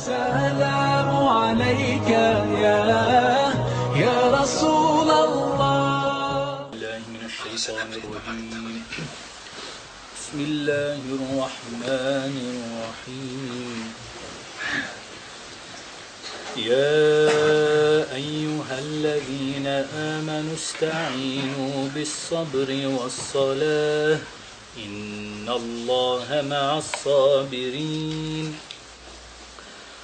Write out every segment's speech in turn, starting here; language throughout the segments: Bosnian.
السلام عليك يا يا رسول الله. من الشيطان الرجيم بسم الله الرحمن الرحيم. يا أيها الذين آمنوا استعينوا بالصبر والصلاة. إن الله مع الصابرين.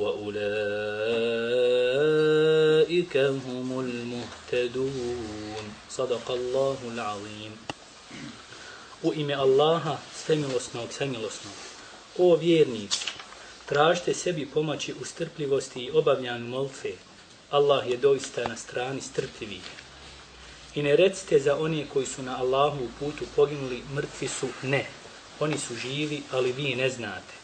وأولئك هم المهتدون صدق الله العظيم U ime Allaha, svemilosnog, svemilosnog. O vjernici, tražite sebi pomoći u strpljivosti i obavljanju molitve. Allah je doista na strani strpljivih. I ne recite za one koji su na Allahu putu poginuli, mrtvi su ne. Oni su živi, ali vi ne znate.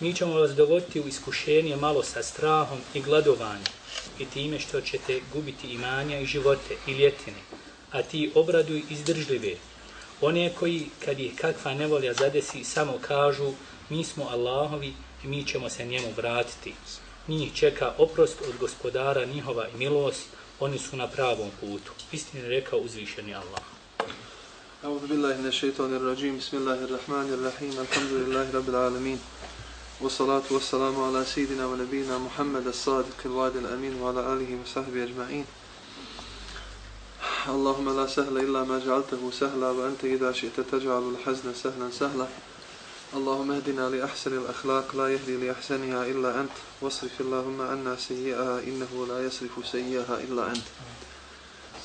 Mi ćemo vas dovoditi u iskušenje malo sa strahom i gladovanjem i time što ćete gubiti imanja i živote i ljetine, a ti obraduj izdržljive. One koji, kad ih kakva nevolja zadesi, samo kažu mi smo Allahovi i mi ćemo se njemu vratiti. Njih čeka oprost od gospodara njihova i milost, oni su na pravom putu. Istine rekao uzvišeni Allah. أعوذ بالله من الشيطان الرجيم بسم الله الرحمن الرحيم الحمد لله رب العالمين والصلاة والسلام على سيدنا ونبينا محمد الصادق الوعد الأمين وعلى آله وصحبه أجمعين اللهم لا سهل إلا ما جعلته سهلا وأنت إذا شئت تجعل الحزن سهلا سهلا اللهم اهدنا لأحسن الأخلاق لا يهدي لأحسنها إلا أنت واصرف اللهم عنا سيئها إنه لا يصرف سيئها إلا أنت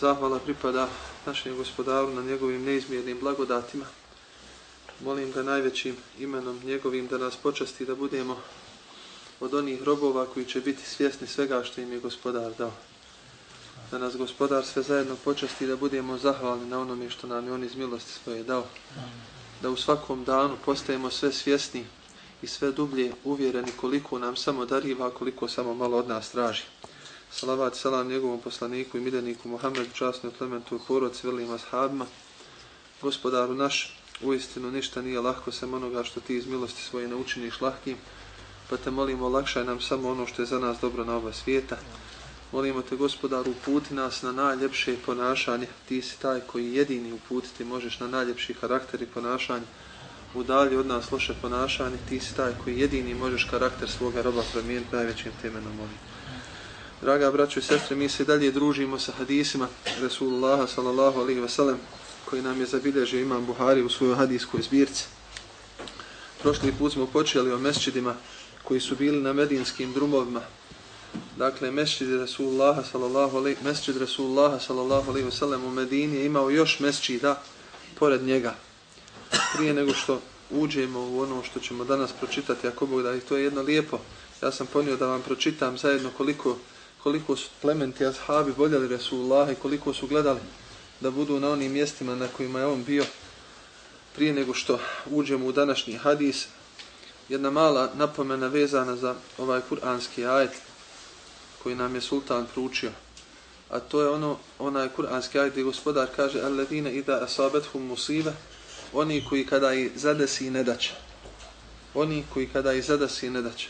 Zahvala pripada našem gospodaru na njegovim neizmjernim blagodatima. Molim ga najvećim imenom njegovim da nas počasti da budemo od onih robova koji će biti svjesni svega što im je gospodar dao. Da nas gospodar sve zajedno počasti da budemo zahvalni na onome što nam je on iz milosti svoje dao. Da u svakom danu postajemo sve svjesni i sve dublje uvjereni koliko nam samo dariva, koliko samo malo od nas traži. Salavat salam njegovom poslaniku i mideniku Muhammedu, časnoj plementu i poroci velim ashabima. Gospodaru naš, Uistinu ništa nije lahko sem onoga što ti iz milosti svoje naučiniš lahkim, pa te molimo olakšaj nam samo ono što je za nas dobro na oba svijeta. Molimo te gospodaru uputi nas na najljepše ponašanje, ti si taj koji jedini uputiti možeš na najljepši karakter i ponašanje. Udalji od nas loše ponašanje, ti si taj koji jedini možeš karakter svoga roba promijeniti najvećim temenom molim. Draga braćo i sestre, mi se dalje družimo sa hadisima Resulullaha sallallahu alaihi ve sellem koji nam je zabilježio imam Buhari u svojoj hadijskoj zbirci. Prošli put smo počeli o mesčidima koji su bili na medinskim drumovima. Dakle, mesčid Rasulullaha sallallahu alaihi, mesčid Resulullaha sallallahu alejhi ve sellem u Medini je imao još mesčida pored njega. Prije nego što uđemo u ono što ćemo danas pročitati, ako Bog da i to je jedno lijepo, ja sam ponio da vam pročitam zajedno koliko koliko su plementi ashabi voljeli Rasulullaha i koliko su gledali da budu na onim mjestima na kojima je on bio prije nego što uđemo u današnji hadis. Jedna mala napomena vezana za ovaj kuranski ajet koji nam je sultan proučio. A to je ono, onaj kuranski ajet gdje gospodar kaže Alladine ida asabethum musibe oni koji kada i zadesi nedaće. Oni koji kada i zadesi nedaće.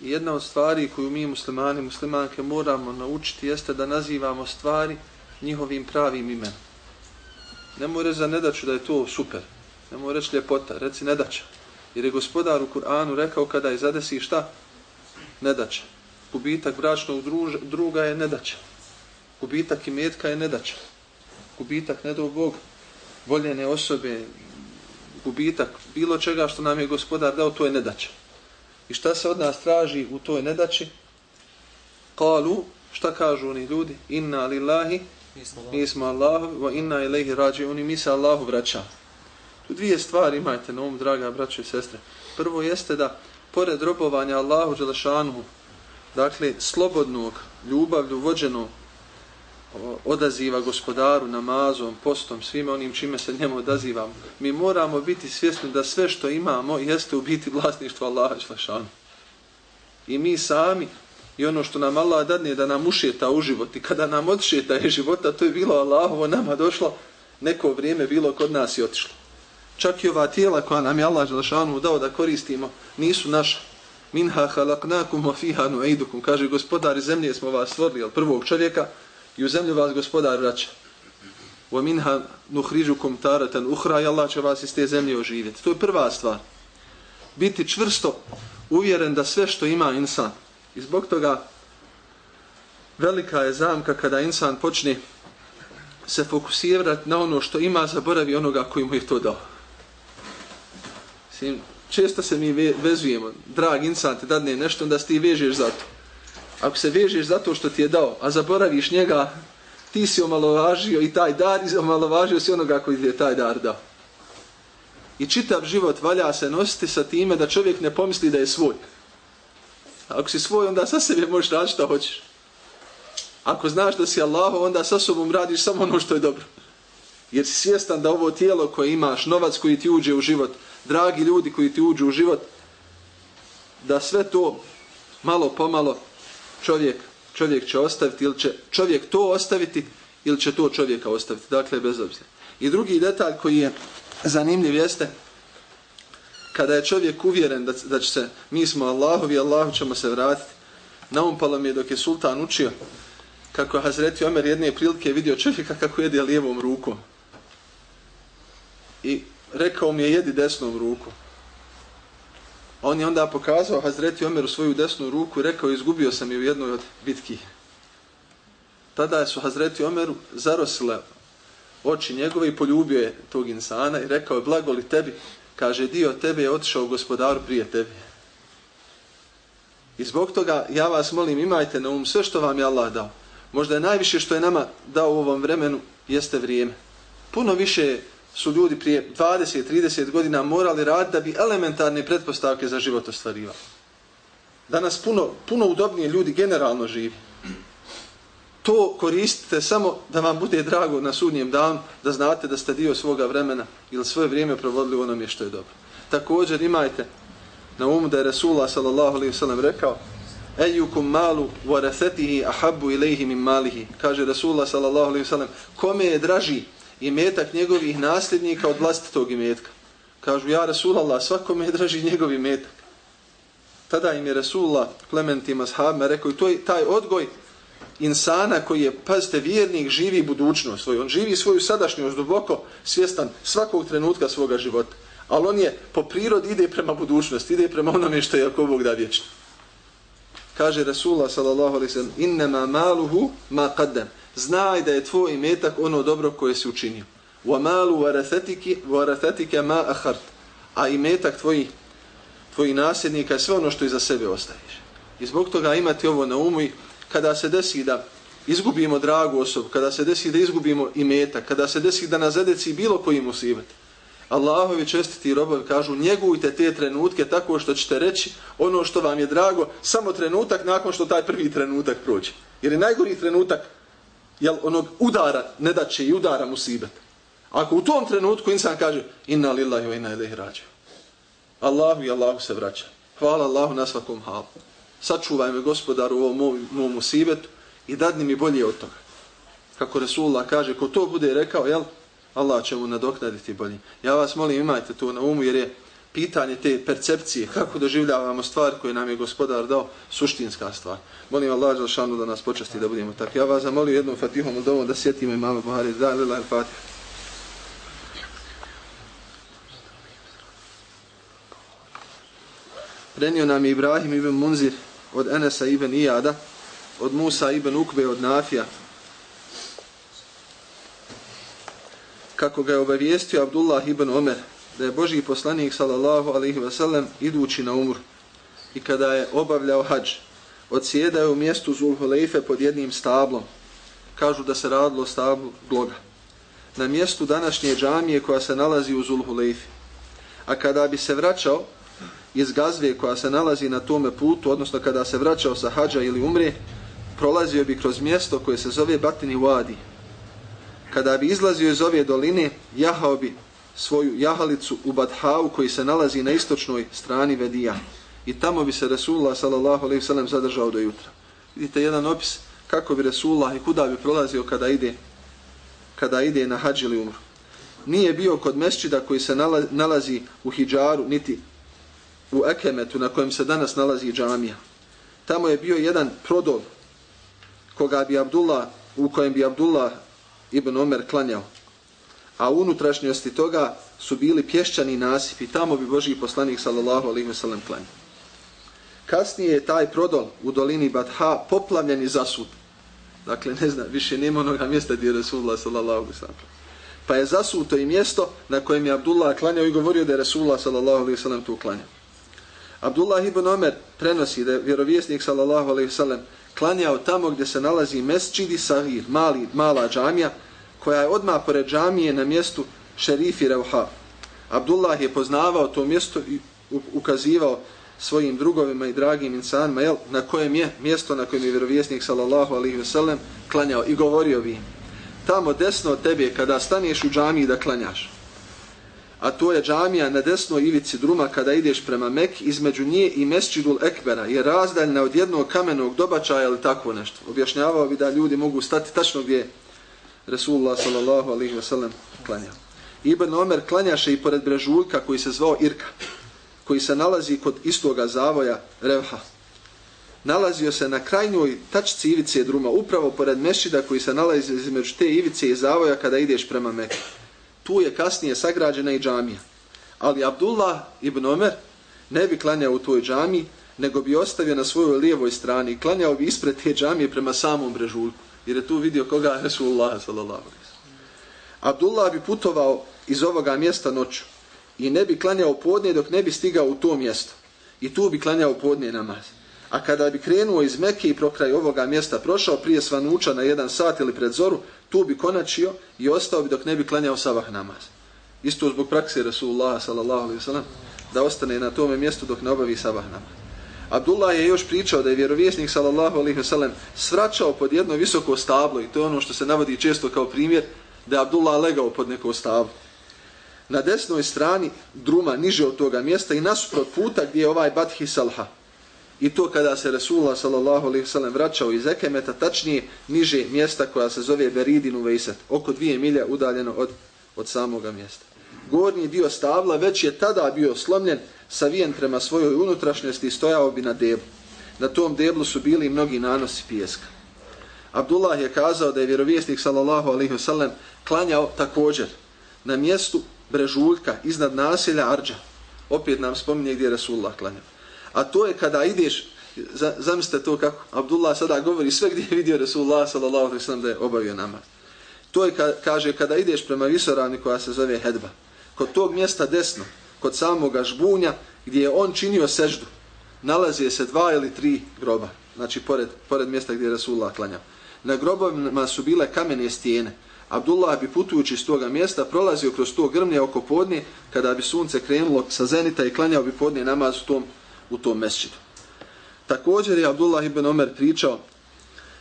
I jedna od stvari koju mi muslimani, muslimanke moramo naučiti jeste da nazivamo stvari njihovim pravim imenom. Ne mora reći za nedaću da je to super. Ne mora reći ljepota. Reci nedaća. Jer je gospodar u Kur'anu rekao kada je zadesi šta? Nedaća. Gubitak bračnog druž, druga je nedaća. Gubitak imetka je nedaća. Gubitak, ne do Bog, voljene osobe, gubitak bilo čega što nam je gospodar dao, to je nedaća. I šta se od nas traži u toj nedaći? Kalu, šta kažu oni ljudi? Inna lillahi, mi smo Allah, wa inna ilaihi rađe, oni mi se Allahu vraća. Tu dvije stvari imajte na ovom, draga braćo i sestre. Prvo jeste da, pored robovanja Allahu Đelešanu, dakle, slobodnog, ljubavlju, vođenog, odaziva gospodaru, namazom, postom, svime onim čime se njemu odazivamo. Mi moramo biti svjesni da sve što imamo jeste u biti vlasništvo Allaha Đelešanu. I mi sami, i ono što nam Allah dadne da nam ušeta u život, i kada nam odšeta je života, to je bilo Allahovo nama došlo, neko vrijeme bilo kod nas i otišlo. Čak i ova tijela koja nam je Allah Želešanu dao da koristimo, nisu naša. Minha halaknakum wa fiha nu'idukum. Kaže gospodar iz zemlje smo vas stvorili od prvog čovjeka i u zemlju vas gospodar vraća. Wa minha nukhrijukum taratan ukhra. I Allah će vas iz te zemlje oživjeti. To je prva stvar. Biti čvrsto uvjeren da sve što ima insan. I zbog toga velika je zamka kada insan počne se fokusirati na ono što ima, zaboravi onoga koji mu je to dao. Sim, često se mi vezujemo, drag insan ti dadne nešto, onda se ti vežeš za to. Ako se vežeš za to što ti je dao, a zaboraviš njega, ti si omalovažio i taj dar, i omalovažio si onoga koji ti je taj dar dao. I čitav život valja se nositi sa time da čovjek ne pomisli da je svoj. Ako si svoj, onda sa sebe možeš raditi što hoćeš. Ako znaš da si Allah, onda sa sobom radiš samo ono što je dobro. Jer si svjestan da ovo tijelo koje imaš, novac koji ti uđe u život, dragi ljudi koji ti uđu u život, da sve to malo pomalo čovjek, čovjek će ostaviti ili će čovjek to ostaviti ili će to čovjeka ostaviti. Dakle, bez obzira. I drugi detalj koji je zanimljiv jeste kada je čovjek uvjeren da, da će se, mi smo Allahovi, Allahu ćemo se vratiti. Naumpalo mi je dok je sultan učio kako je Hazreti Omer jedne prilike vidio čovjeka kako jede lijevom rukom. I rekao mi je jedi desnom rukom. On je onda pokazao Hazreti Omeru svoju desnu ruku i rekao izgubio sam je u jednoj od bitki. Tada su Hazreti Omeru zarosile oči njegove i poljubio je tog insana i rekao je blago li tebi, kaže dio tebe je otišao gospodaru prije tebe. I zbog toga ja vas molim imajte na um sve što vam je Allah dao. Možda je najviše što je nama dao u ovom vremenu jeste vrijeme. Puno više su ljudi prije 20-30 godina morali raditi da bi elementarne pretpostavke za život ostvarivali. Danas puno, puno udobnije ljudi generalno živi. To koristite samo da vam bude drago na sudnjem danu, da znate da ste dio svoga vremena ili svoje vrijeme provodili u onome što je dobro. Također imajte na umu da je Resulullah sallallahu alaihi sallam rekao Ejukum malu warasetihi ahabbu ilaihi min malihi. Kaže Resulullah sallallahu alaihi sallam kome je draži imetak njegovih nasljednika od vlastitog imetka. Kažu, ja Resulallah svakome je draži njegov imetak. Tada im je Rasulullah plementima sahabima rekao, i to je taj odgoj insana koji je, pazite, vjernik, živi budućnost svoju. On živi svoju sadašnjost duboko svjestan svakog trenutka svoga života. Ali on je po prirodi ide prema budućnosti, ide prema onome što je ako Bog da vječno. Kaže Rasulullah sallallahu alaihi sallam, innama maluhu ma qaddam znaj da je tvoj imetak ono dobro koje si učinio. Wa malu warathatika ma ahart. A imetak tvojih tvoj nasljednika je sve ono što iza sebe ostaviš. I zbog toga imati ovo na umu i kada se desi da izgubimo dragu osobu, kada se desi da izgubimo imeta, kada se desi da nas zadeci bilo koji musibet, Allahovi čestiti robovi kažu njegujte te trenutke tako što ćete reći ono što vam je drago samo trenutak nakon što taj prvi trenutak prođe. Jer je najgori trenutak jel, onog udara, ne da će i udara musibet. Ako u tom trenutku insan kaže inna lillahi wa inna ilaihi rađe. Allahu i Allahu se vraća. Hvala Allahu na svakom halu. Sačuvaj me gospodaru u ovom mom, mom musibetu i dadni mi bolje od toga. Kako Resulullah kaže, ko to bude rekao, jel, Allah će mu nadoknaditi bolje. Ja vas molim, imajte to na umu, jer je pitanje te percepcije, kako doživljavamo stvar koju nam je gospodar dao, suštinska stvar. Molim Allah Želšanu da nas počasti da budemo tako. Ja vas zamolim jednom fatihom od ovom da sjetimo imama Buhari. Da, lila il fatih. Prenio nam je Ibrahim ibn Munzir od Enesa ibn Iyada, od Musa ibn Ukbe, od Nafija, kako ga je obavijestio Abdullah ibn Omer, da je Boži poslanik sallallahu alaihi wasallam idući na umru i kada je obavljao hađ, odsjedao u mjestu Zulhulejfe pod jednim stablom. Kažu da se radilo stablu gloga. Na mjestu današnje džamije koja se nalazi u Zulhulejfi. A kada bi se vraćao iz gazve koja se nalazi na tome putu, odnosno kada se vraćao sa hađa ili umre, prolazio bi kroz mjesto koje se zove Batini Wadi. Kada bi izlazio iz ove doline, jahao bi svoju jahalicu u Badhau koji se nalazi na istočnoj strani Vedija i tamo bi se Resulullah sallallahu alejhi ve sellem zadržao do jutra. Vidite jedan opis kako bi Resulullah i kuda bi prolazio kada ide kada ide na hadž ili umru. Nije bio kod mesčida koji se nalazi u Hidžaru, niti u Ekemetu na kojem se danas nalazi džamija. Tamo je bio jedan prodol koga bi Abdullah, u kojem bi Abdullah ibn Omer klanjao. A u unutrašnjosti toga su bili pješčani nasipi. Tamo bi Boži poslanik sallallahu alaihi ve sellem klanjao. Kasnije je taj prodol u dolini Batha poplavljen i zasud. Dakle, ne znam, više nema onoga mjesta gdje je Resulullah sallallahu alaihi sallam. Pa je zasuto i mjesto na kojem je Abdullah klanjao i govorio da je Resulullah sallallahu alaihi sallam tu klanjao. Abdullah ibn Omer prenosi da je vjerovjesnik sallallahu alaihi sellem klanjao tamo gdje se nalazi mesčidi sahir, mali, mala džamija, koja je odmah pored džamije na mjestu šerifi Rauha. Abdullah je poznavao to mjesto i ukazivao svojim drugovima i dragim insanima, jel, na kojem je mjesto na kojem je vjerovjesnik sallallahu alaihi ve sellem klanjao i govorio bi tamo desno od tebe kada staneš u džamiji da klanjaš. A to je džamija na desnoj ivici druma kada ideš prema Mek između nje i Mesčidul Ekbera je razdaljna od jednog kamenog dobačaja ili tako nešto. Objašnjavao bi da ljudi mogu stati tačno gdje Resulullah sallallahu alaihi ve sellem klanjao. Ibn Omer klanjaše i pored brežuljka koji se zvao Irka koji se nalazi kod istoga zavoja Revha. Nalazio se na krajnjoj tačci ivice druma, upravo pored mešida koji se nalazi između te ivice i zavoja kada ideš prema Mekke. Tu je kasnije sagrađena i džamija. Ali Abdullah ibn Omer ne bi klanjao u toj džamiji, nego bi ostavio na svojoj lijevoj strani i klanjao bi ispred te džamije prema samom brežuljku. Jer je tu vidio koga je Resulullah sallallahu Abdullah bi putovao iz ovoga mjesta noću i ne bi klanjao podne dok ne bi stigao u to mjesto. I tu bi klanjao podne namaz. A kada bi krenuo iz Mekke i prokraj ovoga mjesta prošao prije svanuča na jedan sat ili pred zoru, tu bi konačio i ostao bi dok ne bi klanjao sabah namaz. Isto zbog prakse Rasulullah sallallahu alaihi wasallam da ostane na tome mjestu dok ne obavi sabah namaz. Abdullah je još pričao da je vjerovjesnik sallallahu alaihi wasallam svraćao pod jedno visoko stablo i to je ono što se navodi često kao primjer da je Abdullah legao pod neko stablo na desnoj strani druma niže od toga mjesta i nasuprot puta gdje je ovaj Bathi Salha. I to kada se Resulullah sallallahu alaihi sallam vraćao iz Ekemeta, tačnije niže mjesta koja se zove Beridinu Vejset, oko dvije milja udaljeno od, od samoga mjesta. Gornji dio stavla već je tada bio slomljen, savijen prema svojoj unutrašnjosti i stojao bi na deblu. Na tom deblu su bili mnogi nanosi pijeska. Abdullah je kazao da je vjerovjesnik sallallahu alaihi sallam klanjao također na mjestu brežuljka iznad naselja Arđa. Opet nam spominje gdje je Resulullah klanjao. A to je kada ideš, zamislite to kako Abdullah sada govori sve gdje je vidio Resulullah sallallahu alaihi sallam da je obavio namaz. To je ka, kaže kada ideš prema visorani koja se zove Hedba. Kod tog mjesta desno, kod samoga žbunja gdje je on činio seždu, nalazi se dva ili tri groba. Znači pored, pored mjesta gdje je Resulullah klanjao. Na grobovima su bile kamene stijene. Abdullah bi putujući s toga mjesta prolazio kroz to grmlje oko podne kada bi sunce krenulo sa zenita i klanjao bi podne namaz u tom, u tom mesčidu. Također je Abdullah ibn Omer pričao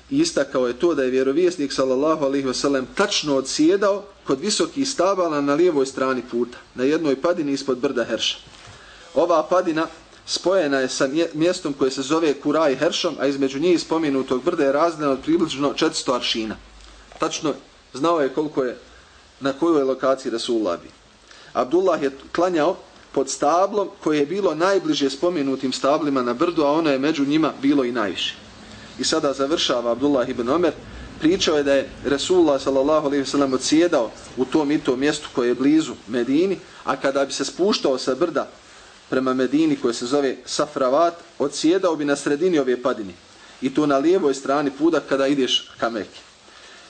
i istakao je to da je vjerovjesnik sallallahu alaihi wasallam tačno odsjedao kod visokih stabala na lijevoj strani puta, na jednoj padini ispod brda Herša. Ova padina spojena je sa mjestom koje se zove Kuraj Heršom, a između njih spomenutog brda je razdana od približno 400 aršina. Tačno znao je koliko je na kojoj lokaciji Rasulullah bi. Abdullah je klanjao pod stablom koje je bilo najbliže spomenutim stablima na brdu, a ono je među njima bilo i najviše. I sada završava Abdullah ibn Omer, pričao je da je Resulullah sallallahu alejhi ve sellem odsjedao u tom i tom mjestu koje je blizu Medini, a kada bi se spuštao sa brda prema Medini koje se zove Safravat, odsjedao bi na sredini ove padine. I to na lijevoj strani puda kada ideš ka Mekke.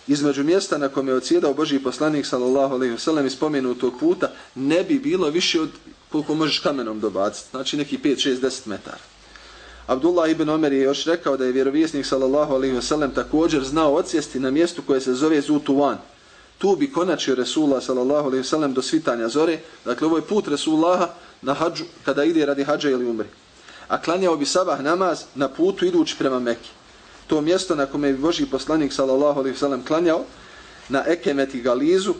Između mjesta na kome je odsjedao Boži poslanik sallallahu alejhi ve sellem ispomenutog puta ne bi bilo više od koliko možeš kamenom dobaciti, znači neki 5 6 10 metara. Abdullah ibn Omer je još rekao da je vjerovjesnik sallallahu alejhi ve sellem također znao odsjesti na mjestu koje se zove Zutuwan. Tu bi konačio Resula sallallahu alejhi ve sellem do svitanja zore. Dakle ovo je put Resulaha na hadžu kada ide radi hadža ili umri. A klanjao bi sabah namaz na putu idući prema Mekke. To mjesto na kome bi Boži poslanik sallallahu alejhi ve sellem klanjao na Ekemeti Galizu,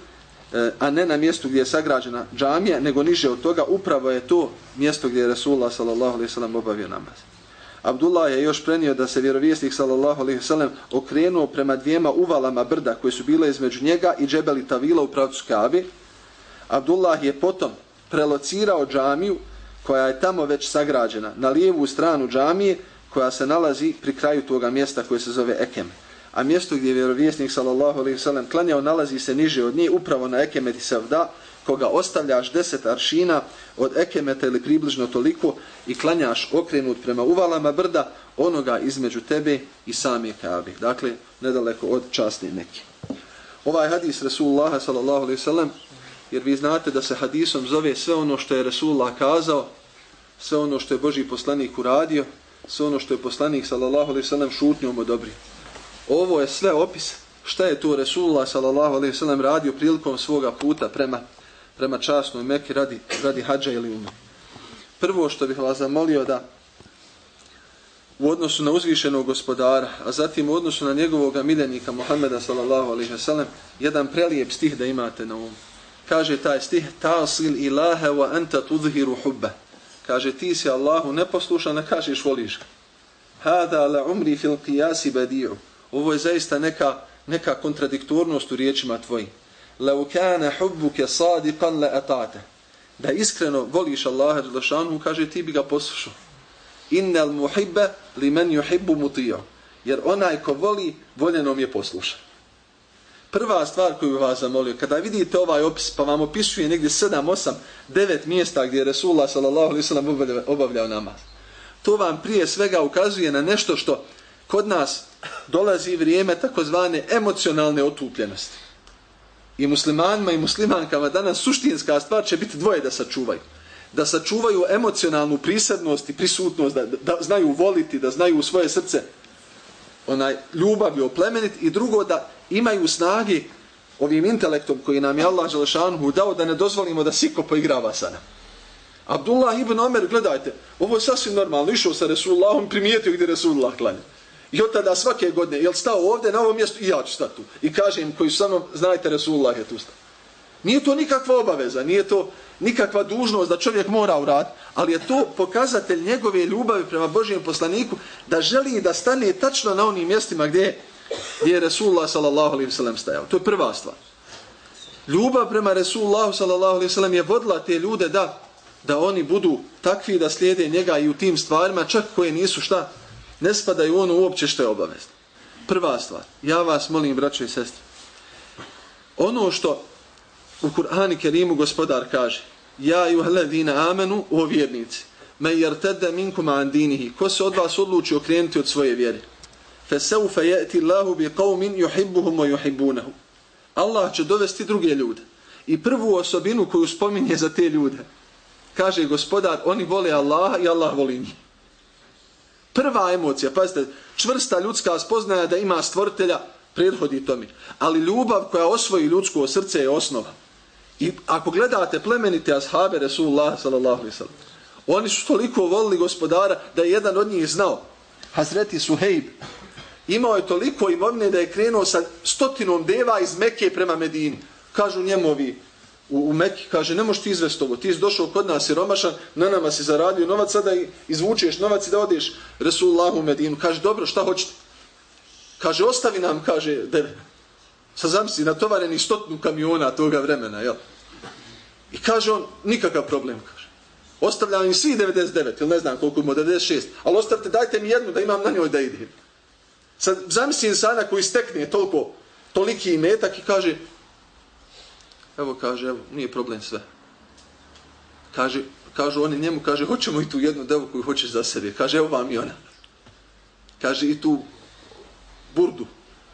E, a ne na mjestu gdje je sagrađena džamija, nego niže od toga, upravo je to mjesto gdje je Resulullah sallallahu alejhi ve obavio namaz. Abdullah je još prenio da se vjerovjesnik sallallahu alejhi ve sellem okrenuo prema dvijema uvalama brda koje su bile između njega i džebeli Tavila u pravcu Kabe. Abdullah je potom prelocirao džamiju koja je tamo već sagrađena na lijevu stranu džamije koja se nalazi pri kraju toga mjesta koje se zove Ekem. A mjesto gdje je vjerovjesnik sallallahu alejhi ve sellem klanjao nalazi se niže od nje upravo na Ekemeti Savda koga ostavljaš deset aršina od ekemeta ili približno toliko i klanjaš okrenut prema uvalama brda onoga između tebe i same Kabe. Dakle, nedaleko od časne Mekke. Ovaj hadis Rasulullah sallallahu alaihi sallam, jer vi znate da se hadisom zove sve ono što je Rasulullah kazao, sve ono što je Boži poslanik uradio, sve ono što je poslanik sallallahu alaihi sallam šutnjom odobrio. Ovo je sve opis šta je to Resulullah sallallahu alaihi sellem radio prilikom svoga puta prema prema časnoj Mekki radi, radi hađa ili umre. Prvo što bih vas zamolio da u odnosu na uzvišenog gospodara, a zatim u odnosu na njegovog miljenika Muhammeda sallallahu alaihi sellem, jedan prelijep stih da imate na umu. Kaže taj stih, tasil ilaha wa anta tudhiru hubba. Kaže, ti si Allahu neposlušan, a kažeš voliš ga. Hada la umri fil qiyasi badi'u. Ovo je zaista neka, neka kontradiktornost u riječima tvojim لو كان حبك صادقا لأطعته da iskreno voliš Allaha dželešanu kaže ti bi ga poslušao innal muhibba liman yuhibbu muti'u jer onaj ko voli voljenom je posluša prva stvar koju vas zamolio kada vidite ovaj opis pa vam opisuje negdje 7 8 9 mjesta gdje je Resulullah sallallahu alejhi ve sellem obavljao namaz to vam prije svega ukazuje na nešto što kod nas dolazi vrijeme takozvane emocionalne otupljenosti i muslimanima i muslimankama danas suštinska stvar će biti dvoje da sačuvaju. Da sačuvaju emocionalnu prisadnost i prisutnost, da, da znaju voliti, da znaju u svoje srce onaj ljubav i oplemenit i drugo da imaju snagi ovim intelektom koji nam je Allah Želešanhu dao da ne dozvolimo da siko poigrava sa nam. Abdullah ibn Omer, gledajte, ovo je sasvim normalno, išao sa Resulullahom, primijetio gdje Resulullah klanja. I od tada svake godine, jel stao ovdje na ovom mjestu, i ja ću stati tu. I kažem, koji su sa mnom, znajte, Resulullah je tu stao. Nije to nikakva obaveza, nije to nikakva dužnost da čovjek mora urad, ali je to pokazatelj njegove ljubavi prema Božijem poslaniku da želi da stane tačno na onim mjestima gdje, gdje je Resulullah sallallahu alaihi stajao. To je prva stvar. Ljubav prema Resulullah sallallahu alaihi je vodila te ljude da da oni budu takvi da slijede njega i u tim stvarima, čak koje nisu šta, ne spadaju ono uopće što je obavezno. Prva stvar, ja vas molim, braćo i sestre, ono što u Kur'ani Kerimu gospodar kaže, ja i uhledina amenu, o vjernici, me jer tede minkum andinihi, ko se od vas odluči okrenuti od svoje vjere, Feseufe jeti Allahu bi qavmin juhibbuhum o juhibbunahu. Allah će dovesti druge ljude. I prvu osobinu koju spominje za te ljude, kaže gospodar, oni vole Allaha i Allah voli njih. Prva emocija, pazite, čvrsta ljudska spoznaja da ima stvoritelja, prethodi to mi. Ali ljubav koja osvoji ljudsko srce je osnova. I ako gledate plemenite ashabe Resulullah sallallahu alaihi sallam, oni su toliko volili gospodara da je jedan od njih znao, Hazreti Suhejb, imao je toliko imovine da je krenuo sa stotinom deva iz Mekke prema Medini. Kažu njemovi u, u Mekki, kaže, ne možeš ti izvesti ovo, ti si došao kod nas siromašan, na nama si zaradio novac, sada izvučeš novac i da odeš Resulullahu u Medinu. Kaže, dobro, šta hoćete? Kaže, ostavi nam, kaže, deve. Sa zamisli, natovareni stotnu kamiona toga vremena, jel? I kaže on, nikakav problem, kaže. Ostavljam im svi 99, ili ne znam koliko ima, 96, ali ostavite, dajte mi jednu da imam na njoj da idem. Sad, zamisli insana koji stekne toliko, toliki imetak i kaže, Evo kaže, evo, nije problem sve. Kaže, kažu oni njemu, kaže, hoćemo i tu jednu devu koju hoćeš za sebe. Kaže, evo vam i ona. Kaže, i tu burdu,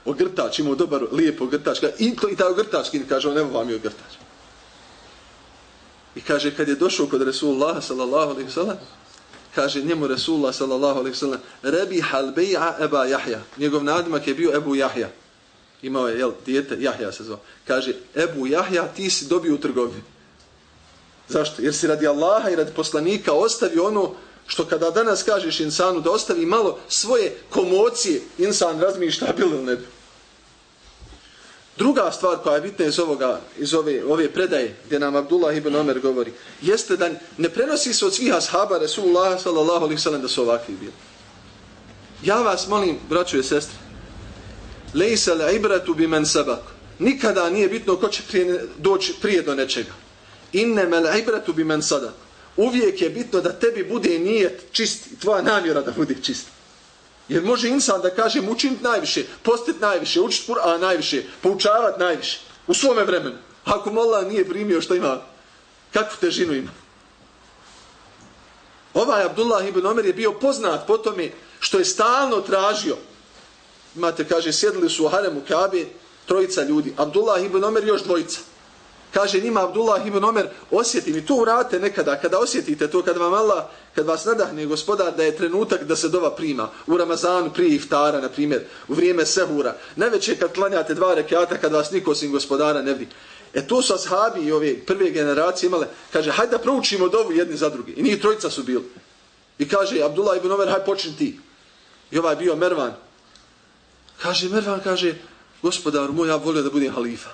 ogrtač, imao dobar, lijep ogrtač. Kaže, I, to, i taj ogrtač, kaže, on, evo vam i ogrtač. I kaže, kad je došao kod Resulullah, sallallahu alaihi sallam, kaže njemu Resulullah, sallallahu alaihi sallam, rebi halbeja eba Jahja. Njegov nadimak je bio Ebu Jahja. Imao je, jel, dijete, Jahja se zvao. Kaže, Ebu Jahja, ti si dobio u trgovini. Zašto? Jer si radi Allaha i radi poslanika ostavi ono što kada danas kažeš insanu da ostavi malo svoje komocije, insan razmišlja bilo ili ne bi. Druga stvar koja je bitna iz, ovoga, iz ove, ove predaje gdje nam Abdullah ibn Omer govori jeste da ne prenosi se od svih ashaba Rasulullah sallallahu alaihi sallam da su ovakvi bili. Ja vas molim, braćo i sestre, lejsa la ibratu bi men sabak. Nikada nije bitno ko će prije, doći prije do nečega. Inne me la ibratu bi men sadak. Uvijek je bitno da tebi bude nijet čist i tvoja namjera da bude čista. Jer može insan da kaže učiniti najviše, postiti najviše, učiti Kur'an najviše, poučavati najviše u svome vremenu. Ako mu Allah nije primio što ima, kakvu težinu ima. Ovaj Abdullah ibn Omer je bio poznat po tome što je stalno tražio. Imate, kaže, sjedili su u haremu Kabe, trojica ljudi. Abdullah ibn Omer još dvojica kaže njima Abdullah ibn Omer, osjeti mi to urate nekada, kada osjetite to, kad vam Allah, kad vas nadahne gospodar da je trenutak da se dova prima, u Ramazanu prije iftara, na primjer, u vrijeme sehura, najveće kad klanjate dva rekiata, kad vas niko osim gospodara ne vidi. E to su ashabi i ove prve generacije imale, kaže, hajde da proučimo dovu jedni za drugi. I njih trojica su bili. I kaže, Abdullah ibn Omer, hajde počni ti. I ovaj bio Mervan. Kaže, Mervan kaže, gospodar moj, ja volio da budem halifa.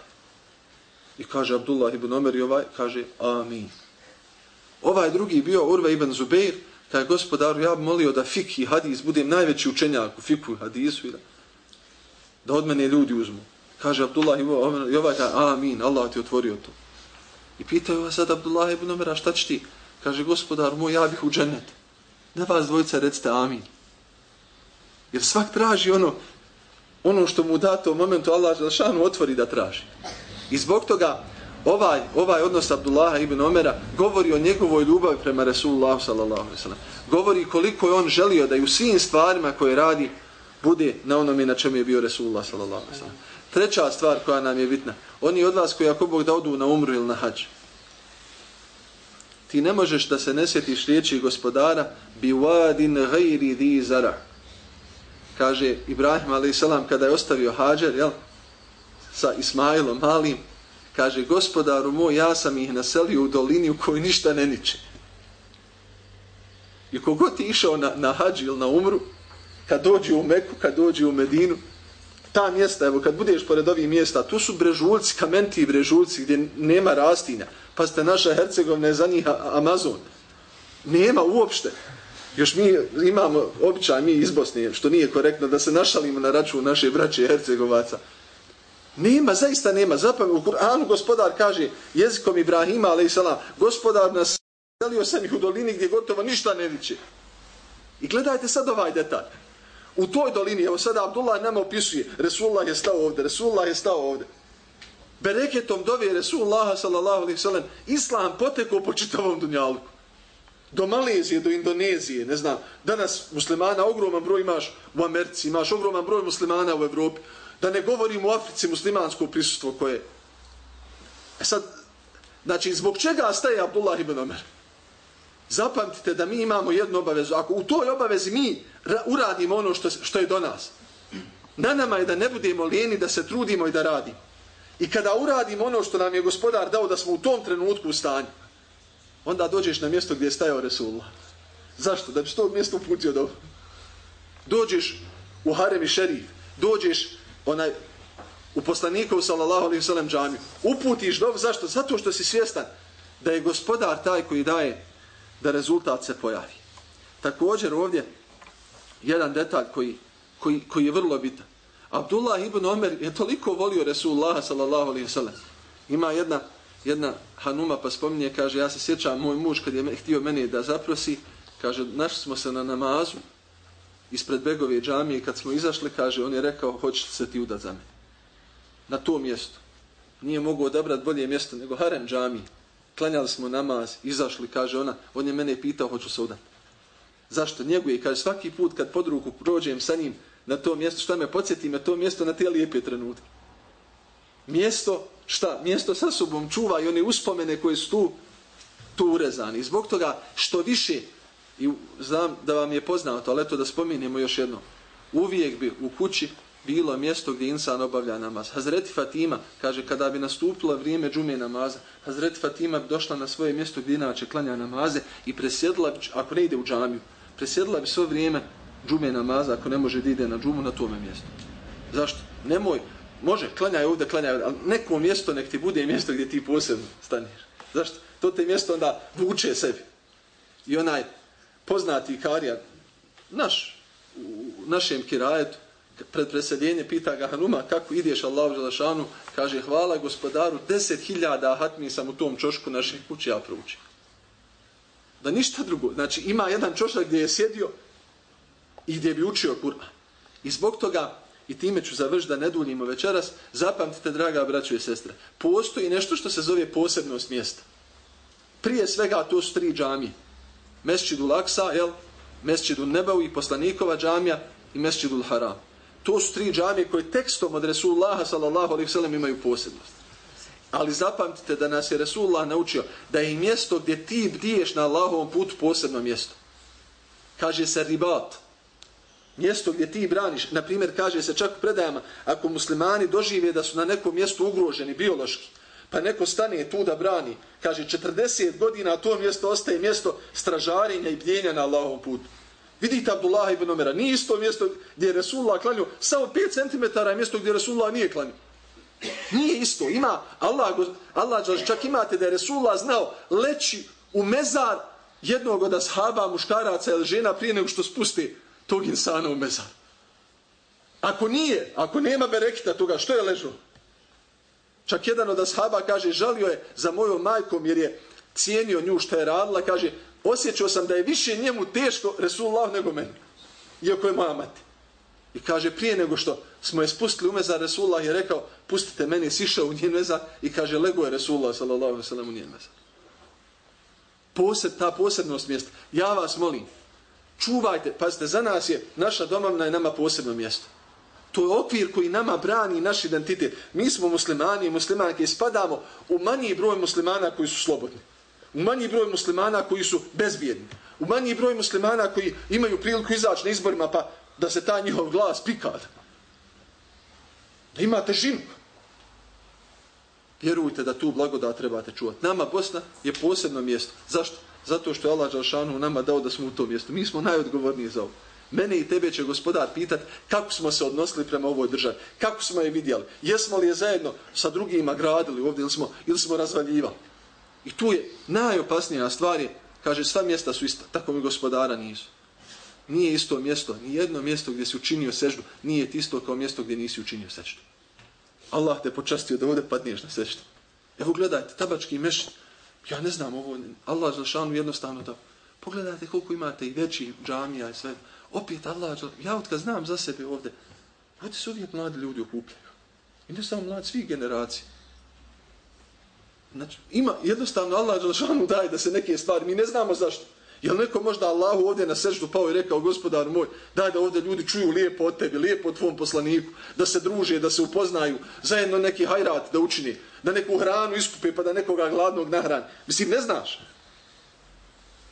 I kaže Abdullah ibn Omer i ovaj, kaže amin. Ovaj drugi bio Urve ibn Zubeir, kaže gospodaru, ja molio da fik i hadis budem najveći učenjak u fiku i hadisu i da, da od mene ljudi uzmu. Kaže Abdullah ibn Omer i ovaj, kaže amin, Allah ti otvorio to. I pitaju vas sad Abdullah ibn Omer, a šta će ti? Kaže gospodar moj, ja bih u džennet. Da vas dvojica recite amin. Jer svak traži ono, ono što mu dato u momentu Allah Želšanu otvori da traži. I zbog toga ovaj, ovaj odnos Abdullaha ibn Omera govori o njegovoj ljubavi prema Resulullah sallallahu sallam. Govori koliko je on želio da i u svim stvarima koje radi bude na onome na čemu je bio Resulullah sallallahu sallam. Treća stvar koja nam je bitna. Oni od vas koji ako Bog da odu na umru ili na hađ. Ti ne možeš da se ne sjetiš riječi gospodara bi wadin gajri di zara. Kaže Ibrahim a.s. kada je ostavio hađer, jel? sa Ismailom malim, kaže, gospodaru moj, ja sam ih naselio u dolini u kojoj ništa ne niče. I kogod ti išao na, na hađi ili na umru, kad dođe u Meku, kad dođe u Medinu, ta mjesta, evo, kad budeš pored ovih mjesta, tu su brežulci, kamenti i brežulci gdje nema rastinja. Pa ste naša Hercegovina je za njih Amazon. Nema uopšte. Još mi imamo običaj, mi iz Bosne, što nije korektno, da se našalimo na račun naše braće Hercegovaca. Nema, zaista nema. Zapravo u Kur'anu gospodar kaže jezikom Ibrahima, ali salam, gospodar nas selio sam ih u dolini gdje gotovo ništa ne viće. I gledajte sad ovaj detalj. U toj dolini, evo sada Abdullah nama opisuje, Resulullah je stao ovdje, Resulullah je stao ovdje. Bereketom dove Resulullah sallallahu alaihi sallam, Islam potekao po čitavom dunjalku. Do Malezije, do Indonezije, ne znam, danas muslimana, ogroman broj imaš u Americi, imaš ogroman broj muslimana u Evropi. Da ne govorim u Africi muslimansko prisustvo koje... E sad, znači, zbog čega staje Abdullah ibn Omer? Zapamtite da mi imamo jednu obavezu. Ako u toj obavezi mi uradimo ono što, što je do nas, na nama je da ne budemo lijeni, da se trudimo i da radimo. I kada uradimo ono što nam je gospodar dao da smo u tom trenutku u stanju, onda dođeš na mjesto gdje je stajao Resulullah. Zašto? Da bi s tog mjesta uputio do... Dođeš u Harem i Šerif, dođeš onaj u poslanikov sallallahu alaihi ve sellem džamiju. Uputiš dov zašto? Zato što si svjestan da je gospodar taj koji daje da rezultat se pojavi. Također ovdje jedan detalj koji, koji, koji je vrlo bitan. Abdullah ibn Omer je toliko volio Resulullah sallallahu alaihi ve sellem. Ima jedna jedna Hanuma pa spominje, kaže, ja se sjećam, moj muž kad je htio mene da zaprosi, kaže, našli smo se na namazu, ispred Begove džamije kad smo izašli, kaže, on je rekao, hoćeš se ti udat za mene. Na to mjesto. Nije mogu odabrati bolje mjesto nego harem džamije. klanjali smo namaz, izašli, kaže ona, on je mene pitao, hoću se udat. Zašto? Njeguje, kaže, svaki put kad pod ruku prođem sa njim na to mjesto, šta me podsjeti me to mjesto na te lijepe trenutke. Mjesto, šta? Mjesto sa sobom čuva i one uspomene koje su tu, tu urezani. Zbog toga što više, i znam da vam je poznato, ali eto da spominjemo još jedno, uvijek bi u kući bilo mjesto gdje insan obavlja namaz. Hazreti Fatima, kaže, kada bi nastupilo vrijeme džume namaza, Hazreti Fatima bi došla na svoje mjesto gdje inače klanja namaze i presjedla, ako ne ide u džamiju, presjedla bi svo vrijeme džume namaza, ako ne može da ide na džumu, na tome mjestu. Zašto? Nemoj, može, klanjaj ovdje, klanjaj ovdje, ali neko mjesto nek ti bude mjesto gdje ti posebno staniš. Zašto? To te mjesto onda vuče sebi. I onaj poznati karija, naš, u našem kirajetu, pred preseljenje pita ga Hanuma kako ideš Allahu Želešanu, kaže hvala gospodaru, deset hiljada hatmi sam u tom čošku naših kući ja proučio. Da ništa drugo. Znači ima jedan čošak gdje je sjedio i gdje bi učio Kur'an. I zbog toga, i time ću završiti da ne duljimo večeras, zapamtite, draga braćo i sestre, postoji nešto što se zove posebnost mjesta. Prije svega to su tri džamije. Mesčidu Laksa, jel? Mesčidu Nebavu i poslanikova džamija i Mesčidu Haram. To su tri džamije koje tekstom od Resulullaha sallallahu alaihi sallam imaju posebnost. Ali zapamtite da nas je Resulullah naučio da je mjesto gdje ti bdiješ na Allahovom putu posebno mjesto. Kaže se ribat. Mjesto gdje ti braniš. Na primjer, kaže se čak u predajama, ako muslimani dožive da su na nekom mjestu ugroženi biološki, pa neko stane tu da brani, kaže 40 godina to mjesto ostaje mjesto stražarenja i bdjenja na Allahovom putu. Vidite Abdullah ibn Omera, nije isto mjesto gdje je Resulullah klanio, samo 5 cm je mjesto gdje Resulullah nije klanio. Nije isto. Ima Allah, Allah čak imate da je Resulullah znao leći u mezar jednog od ashaba, muškaraca ili žena prije nego što spusti tog insana u mezar. Ako nije, ako nema berekita toga, što je ležo? Čak jedan od ashaba kaže, žalio je za mojom majkom jer je cijenio nju što je radila, kaže, osjećao sam da je više njemu teško Resulullah nego meni. Iako je moja mati. I kaže, prije nego što smo je spustili u mezar, Resulullah je rekao, pustite meni, sišao u njen mezar i kaže, lego je Resulullah s.a.v. u njen mezar. Poseb, ta posebnost mjesta. Ja vas molim, čuvajte, pazite, za nas je, naša domovna je nama posebno mjesto. To je okvir koji nama brani naš identitet. Mi smo muslimani i muslimanke i spadamo u manji broj muslimana koji su slobodni u manji broj muslimana koji su bezbjedni, u manji broj muslimana koji imaju priliku izaći na izborima pa da se ta njihov glas pikada. Da ima težinu. Vjerujte da tu blagodat trebate čuvati. Nama Bosna je posebno mjesto. Zašto? Zato što je Allah Đalšanu nama dao da smo u tom mjestu. Mi smo najodgovorniji za ovo. Mene i tebe će gospodar pitat kako smo se odnosili prema ovoj državi. Kako smo je vidjeli. Jesmo li je zajedno sa drugima gradili ovdje ili smo, ili smo razvaljivali. I tu je najopasnija stvar je, kaže, sva mjesta su ista, tako mi gospodara nisu. Nije isto mjesto, ni jedno mjesto gdje si učinio seždu, nije isto kao mjesto gdje nisi učinio seždu. Allah te počastio da ovdje padniješ na seždu. Evo gledajte, tabački meš, ja ne znam ovo, Allah Želšanu jednostavno da, pogledajte koliko imate i veći džamija i sve. Opet Allah, ja otkad znam za sebe ovdje, ovdje se uvijek mladi ljudi okupljaju. I ne samo mladi, svih generacija. Znači, ima jednostavno Allah Đelšanu daje da se neke stvari, mi ne znamo zašto. Jel neko možda Allahu ovdje na srđu pao i rekao, gospodar moj, daj da ovdje ljudi čuju lijepo od tebi, lijepo od tvom poslaniku, da se druže, da se upoznaju, zajedno neki hajrat da učini, da neku hranu iskupe pa da nekoga gladnog nahrani. Mislim, ne znaš.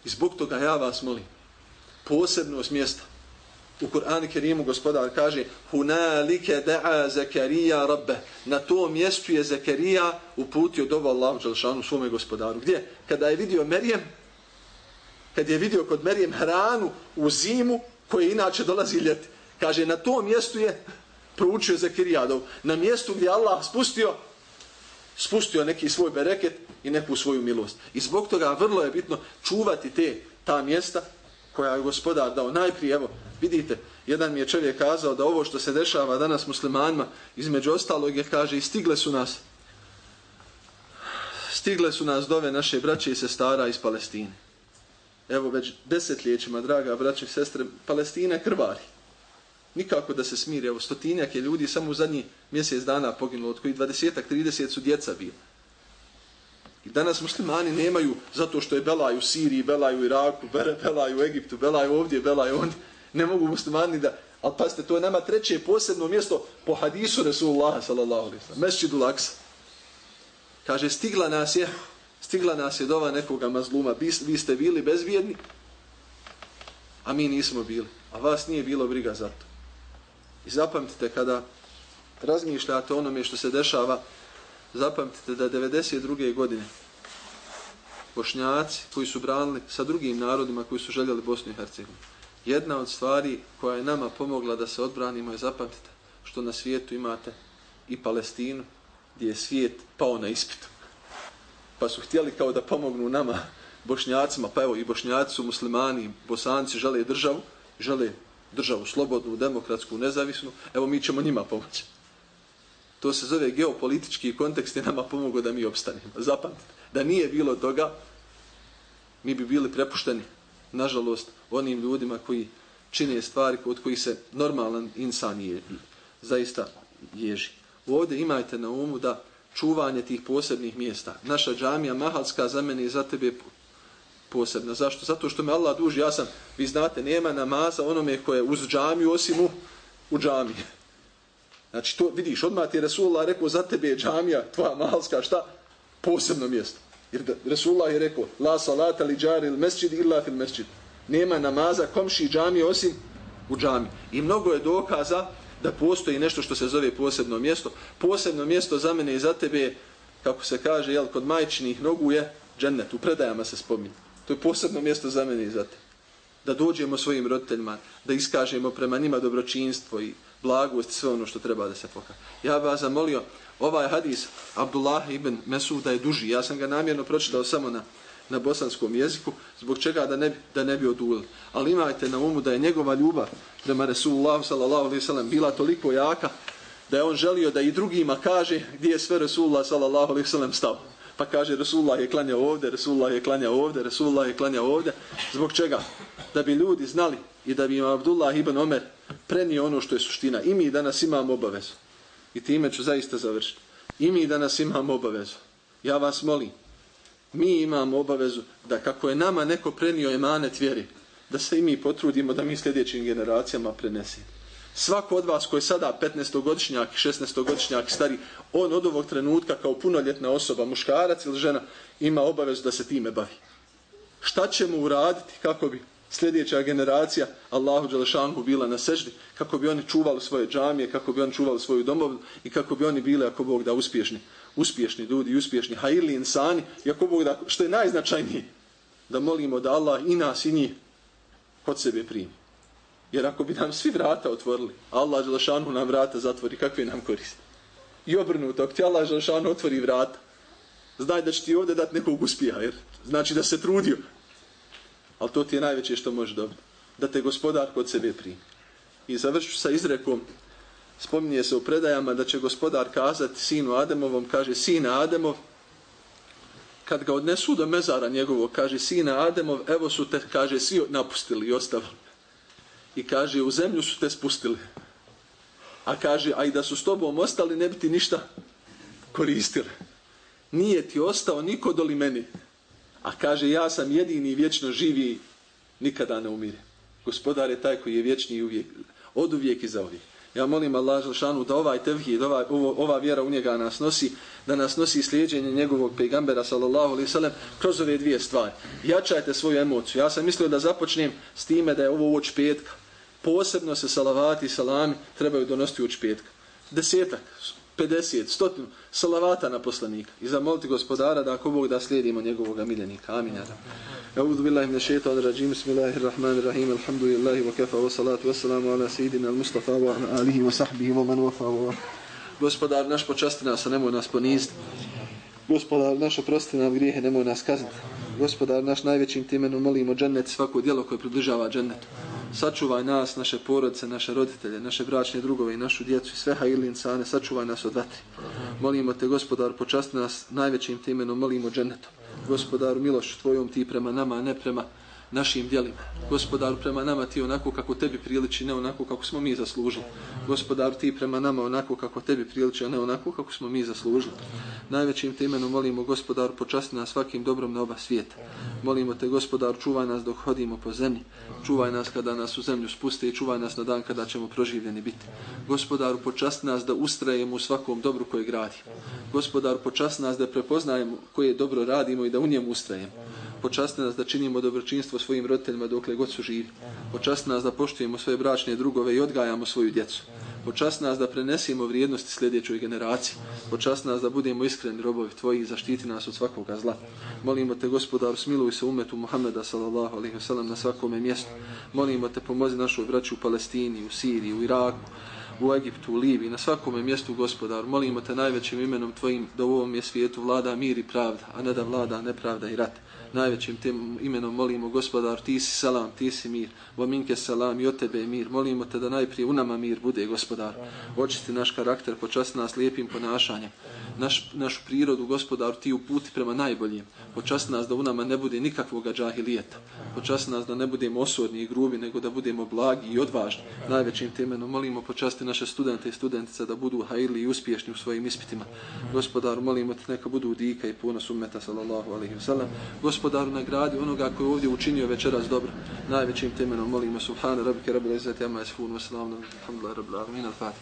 I zbog toga ja vas molim, posebnost mjesta, U Kur'anu Kerimu gospodar kaže Hunalike da'a Zakarija rabbe. Na tom mjestu je Zakarija uputio dovo Allahu Đalšanu svome gospodaru. Gdje? Kada je vidio Merijem, kad je vidio kod Merijem hranu u zimu koje inače dolazi ljeti. Kaže, na tom mjestu je proučio Zekirijadov. Na mjestu gdje Allah spustio spustio neki svoj bereket i neku svoju milost. I zbog toga vrlo je bitno čuvati te ta mjesta koja je gospodar dao. Najprije, evo, vidite, jedan mi je čovjek kazao da ovo što se dešava danas muslimanima, između ostalog je, kaže, i stigle su nas, stigle su nas dove naše braće i sestara iz Palestine. Evo, već desetljećima, draga braće i sestre, Palestine krvari. Nikako da se smiri. Evo, stotinjak je ljudi samo u zadnji mjesec dana poginulo, od koji 20-30 su djeca bili. I danas muslimani nemaju, zato što je belaj u Siriji, belaj u Iraku, belaj u Egiptu, belaj ovdje, belaj ondje. Ne mogu muslimani da... Ali pazite, to je nama treće posebno mjesto po hadisu Resulullah sallallahu alaihi sallam. Mesčidu Laksa. Kaže, stigla nas je, stigla nas je dova nekoga mazluma. Vi ste bili bezvijedni, a mi nismo bili. A vas nije bilo briga za to. I zapamtite kada razmišljate onome što se dešava, zapamtite da 92. godine bošnjaci koji su branili sa drugim narodima koji su željeli Bosnu i Hercegovinu. Jedna od stvari koja je nama pomogla da se odbranimo je zapamtite što na svijetu imate i Palestinu gdje je svijet pao na ispitu. Pa su htjeli kao da pomognu nama bošnjacima, pa evo i bošnjaci su muslimani, bosanci žele državu, žele državu slobodnu, demokratsku, nezavisnu, evo mi ćemo njima pomoći. To se zove geopolitički kontekst i nama pomogao da mi opstanemo. Zapamtite, da nije bilo toga, mi bi bili prepušteni, nažalost, onim ljudima koji čine stvari od kojih se normalan insan je zaista ježi. Ovdje imajte na umu da čuvanje tih posebnih mjesta. Naša džamija Mahalska za mene i za tebe posebna. Zašto? Zato što me Allah duži. Ja sam, vi znate, nema namaza onome koje je uz džamiju osim u, u džamiji. Znači, to vidiš, odmah ti je Resulullah rekao za tebe je džamija, tvoja Mahalska, šta? Posebno mjesto. Jer da, Resulullah je rekao, la salata li džari il mesčid illa fil mesčid. Nema namaza komši džamije osim u džami. I mnogo je dokaza da postoji nešto što se zove posebno mjesto. Posebno mjesto za mene i za tebe, kako se kaže, jel, kod majčinih nogu je džennet. U predajama se spominje. To je posebno mjesto za mene i za tebe. Da dođemo svojim roditeljima, da iskažemo prema njima dobročinstvo i blagost, sve ono što treba da se pokaže. Ja bih vas zamolio, ovaj hadis Abdullah ibn Mesuda je duži. Ja sam ga namjerno pročitao samo na, na bosanskom jeziku, zbog čega da ne, bi, da ne bi odulili. Ali imajte na umu da je njegova ljubav prema Resulullah sallallahu alaihi bila toliko jaka da je on želio da i drugima kaže gdje je sve Resulullah sallallahu alaihi stao. Pa kaže Resulullah je klanja ovdje, Resulullah je klanja ovdje, Resulullah je klanja ovdje. Zbog čega? Da bi ljudi znali i da bi im Abdullah ibn Omer prenio ono što je suština. I mi danas imamo obavezu. I time ću zaista završiti. I mi danas imamo obavezu. Ja vas molim. Mi imamo obavezu da kako je nama neko prenio emanet vjeri, da se i mi potrudimo da mi sljedećim generacijama prenesimo. Svako od vas koji je sada 15-godišnjak, 16-godišnjak, stari, on od ovog trenutka kao punoljetna osoba, muškarac ili žena, ima obavezu da se time bavi. Šta ćemo uraditi kako bi sljedeća generacija Allahu Đelešanhu bila na seždi, kako bi oni čuvali svoje džamije, kako bi oni čuvali svoju domovinu i kako bi oni bili, ako Bog da, uspješni, uspješni ljudi, uspješni hajili insani, jako Bog da, što je najznačajnije, da molimo da Allah i nas i njih kod sebe primi. Jer ako bi nam svi vrata otvorili, Allah Želešanu nam vrata zatvori, kakve nam koriste? I obrnuto, ako ti Allah Želešanu otvori vrata, znaj da će ti ovdje dati nekog uspjeha, jer znači da se trudio, Ali to ti je najveće što može dobiti. Da te gospodar kod sebe primi. I završu sa izrekom, spominje se u predajama da će gospodar kazati sinu Ademovom, kaže sina Ademov, kad ga odnesu do mezara njegovog, kaže sina Ademov, evo su te, kaže, svi napustili i ostavili. I kaže, u zemlju su te spustili. A kaže, a i da su s tobom ostali, ne bi ti ništa koristili. Nije ti ostao niko doli meni. A kaže, ja sam jedini vječno živi, nikada ne umire. Gospodar je taj koji je vječni i uvijek, od uvijek i za uvijek. Ja molim Allah Želšanu da ovaj tevhid, ova, ova vjera u njega nas nosi, da nas nosi slijedjenje njegovog pejgambera sallallahu alaihi sallam kroz ove dvije stvari. Jačajte svoju emociju. Ja sam mislio da započnem s time da je ovo uoč petka. Posebno se salavati i salami trebaju donosti uoč petka. Desetak, 50, stotinu salavata na poslanika i zamoliti gospodara da ako Bog da slijedimo njegovog miljenika. Amin. Euzu billahi min shaitan rajim. Bismillahirrahmanirrahim. Alhamdulillahi wa kafa wa salatu wa salamu ala sayidina al-Mustafa wa ala alihi wa sahbihi wa man wafa wa Gospodar naš počasti nas, a nemoj nas poniziti. Gospodar naš oprosti nam grijehe, nemoj nas kazniti. Gospodar naš najvećim timenom molimo džennet svako djelo koje približava džennetu sačuvaj nas, naše porodice, naše roditelje, naše bračne drugove i našu djecu i sve hajili insane, sačuvaj nas od vatri. Molimo te, gospodar, počasti nas najvećim timenom, molimo džennetom. Gospodaru, miloš tvojom ti prema nama, a ne prema našim djelima. Gospodaru prema nama ti onako kako tebi priliči, ne onako kako smo mi zaslužili. Gospodaru ti prema nama onako kako tebi priliči, a ne onako kako smo mi zaslužili. Najvećim te imenom molimo gospodaru počasti nas svakim dobrom na oba svijeta. Molimo te gospodaru čuvaj nas dok hodimo po zemlji. Čuvaj nas kada nas u zemlju spuste i čuvaj nas na dan kada ćemo proživljeni biti. Gospodaru počasti nas da ustrajemo u svakom dobru koje gradi. Gospodaru počasti nas da prepoznajemo koje dobro radimo i da u njemu ustrajemo. Počasti nas da činimo dobročinstvo svojim roditeljima dokle god su živi. Počasti nas da poštujemo svoje bračne drugove i odgajamo svoju djecu. Počasti nas da prenesimo vrijednosti sljedećoj generaciji. Počasti nas da budemo iskreni robovi tvoji i zaštiti nas od svakoga zla. Molimo te gospodaru, smiluj se umetu Muhammeda sallallahu alaihi wasallam na svakome mjestu. Molimo te pomozi našu braću u Palestini, u Siriji, u Iraku, u Egiptu, u Libiji, na svakome mjestu gospodar, molimo te najvećim imenom tvojim da u ovom je svijetu vlada mir i pravda, a ne da vlada nepravda i rat najvećim tim imenom molimo gospodar, ti si salam, ti si mir, vo minke salam i od tebe je mir. Molimo te da najprije u nama mir bude gospodar. Očisti naš karakter, počasti nas lijepim ponašanjem. Naš, našu prirodu, gospodar, ti uputi prema najboljim. Počasti nas da u nama ne bude nikakvog džahilijeta. Počasti nas da ne budemo osodni i grubi, nego da budemo blagi i odvažni. Najvećim temenom molimo počasti naše studente i studentice da budu hajli i uspješni u svojim ispitima. Gospodar, molimo te neka budu dika i ponos sumeta, sallallahu alaihi wa sallam gospodaru gospodaru nagradi onoga koji ovdje učinio večeras dobro. Najvećim temenom molimo subhana rabbike rabbil izzati amma yasifun wa salamun alhamdulillahi rabbil alamin al-fatih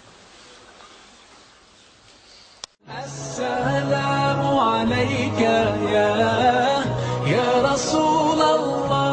السلام عليك يا يا رسول الله